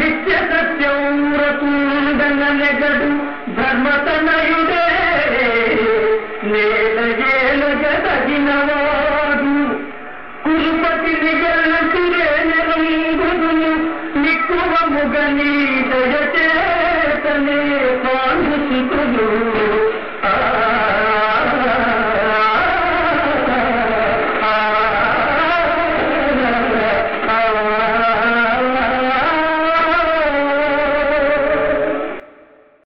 నిత్య సత్యం రతుండన నెగడు ధర్మతనయుడే నేల ఏలుగ తగినవాడు. కురుపతి నిగల సురే నిరంగుడు నిక్కువ ముగనీ